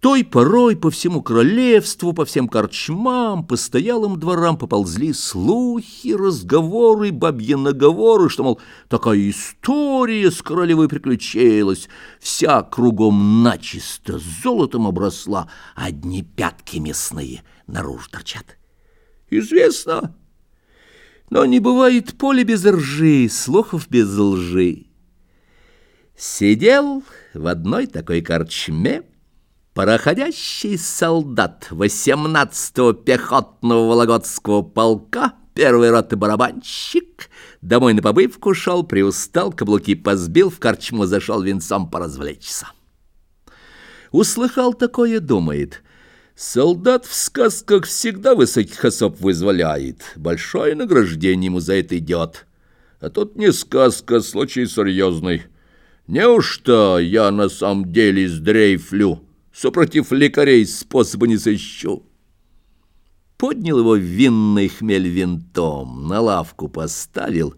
Той порой по всему королевству, по всем корчмам, постоялым дворам поползли слухи, разговоры, бабьи наговоры, что, мол, такая история с королевой приключилась, вся кругом начисто золотом обросла, одни пятки мясные наружу торчат. Известно, но не бывает поле без ржи, слухов без лжи. Сидел в одной такой корчме, Проходящий солдат 18-го пехотного Вологодского полка, первый роты барабанщик, домой на побывку шел, приустал, каблуки позбил, в корчму зашел венцом поразвлечься. Услыхал такое, думает, солдат в сказках всегда высоких особ вызволяет, большое награждение ему за это идет. А тут не сказка, случай серьезный. Неужто я на самом деле сдрейфлю?» Супротив лекарей способа не сыщу. Поднял его винный хмель винтом, на лавку поставил,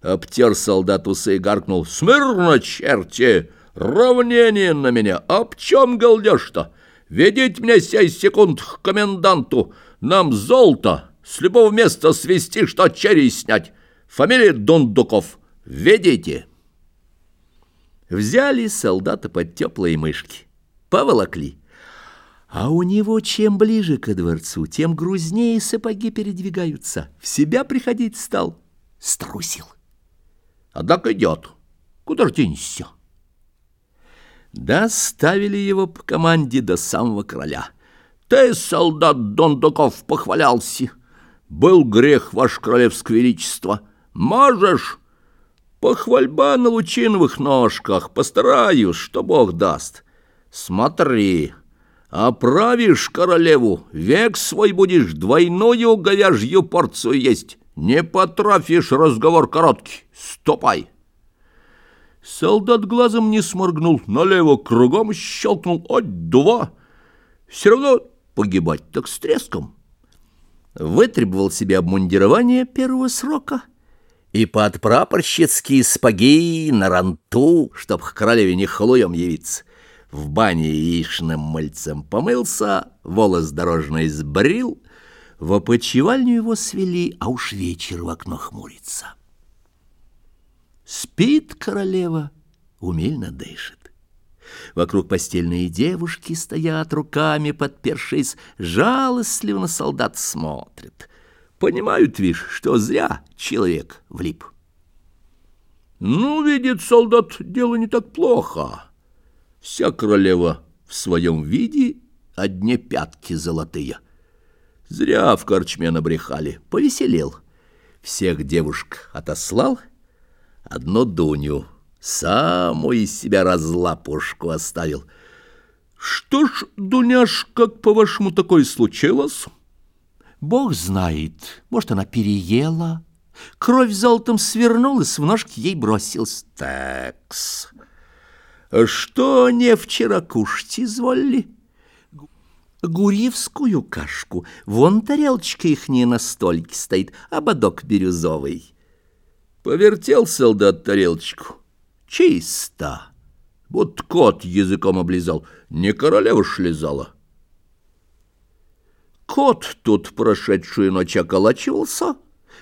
обтер солдат усы и гаркнул «Смирно, черти! Равнение на меня! Об чем галдеж-то? Ведите меня сей секунд к коменданту! Нам золото с любого места свести, что черри снять! Фамилия Дундуков! Ведите!» Взяли солдата под теплые мышки поволокли. А у него чем ближе ко дворцу, тем грузнее сапоги передвигаются. В себя приходить стал, струсил. Однако идет. Куда ж денешься? Доставили его по команде до самого короля. Ты, солдат Дондуков, похвалялся. Был грех, ваше королевское величество. Можешь? Похвальба на лучиновых ножках. Постараюсь, что Бог даст. Смотри, оправишь королеву, век свой будешь двойную говяжью порцию есть. Не потрафишь разговор короткий. Ступай. Солдат глазом не сморгнул, налево кругом щелкнул. От два. Все равно погибать так с треском. Вытребовал себе обмундирование первого срока и под прапорщицкие спаги на ранту, чтоб к королеве не халуем явиться в бане яичным мыльцем помылся, волос дорожный сбрил, в опочивальню его свели, а уж вечер в окно хмурится. Спит королева, умельно дышит. Вокруг постельные девушки стоят, руками подпершись, жалостливо солдат смотрят. Понимают, вишь, что зря человек влип. Ну, видит солдат, дело не так плохо. Вся королева в своем виде, одни пятки золотые. Зря в корчме набрехали, повеселел. Всех девушек отослал, одну Дуню, самую из себя разлапушку оставил. Что ж, Дуняш, как по-вашему такое случилось? Бог знает, может, она переела, кровь золотом свернулась, в ножки ей бросилась. Такс... Что не вчера кушать изволили? Гурьевскую кашку. Вон тарелочка ихняя на столике стоит, ободок бирюзовый. Повертел солдат тарелочку. Чисто. Вот кот языком облизал, не королева шлизала. Кот тут прошедшую ночь околачивался.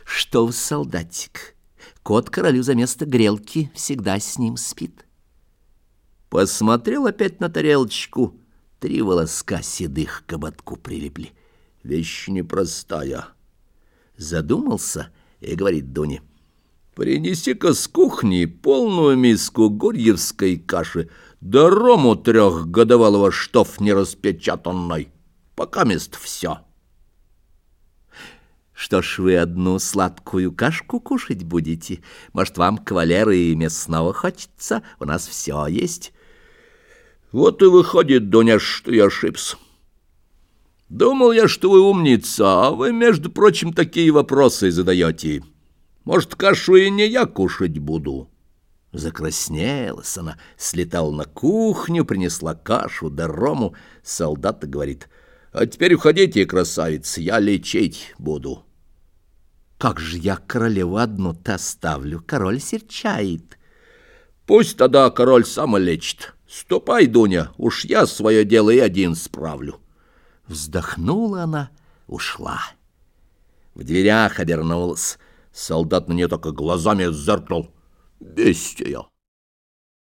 Что в солдатик? Кот королю за место грелки всегда с ним спит. Посмотрел опять на тарелочку. Три волоска седых к ободку прилипли. Вещь непростая. Задумался и говорит Дуне. Принеси-ка с кухни полную миску гурьевской каши, да рому трехгодовалого штоф нераспечатанной. Пока мест все. Что ж вы одну сладкую кашку кушать будете? Может, вам кавалеры и мясного хочется? У нас все есть. Вот и выходит, Дуня, что я ошибся. Думал я, что вы умница, а вы, между прочим, такие вопросы задаете. Может, кашу и не я кушать буду?» Закраснелась она, слетала на кухню, принесла кашу да рому. Солдат говорит, «А теперь уходите, красавица, я лечить буду». «Как же я королеву одну-то оставлю? Король серчает». «Пусть тогда король сам лечит». Ступай, Дуня, уж я свое дело и один справлю. Вздохнула она, ушла. В дверях обернулась. Солдат на нее только глазами зыркнул. Бестия!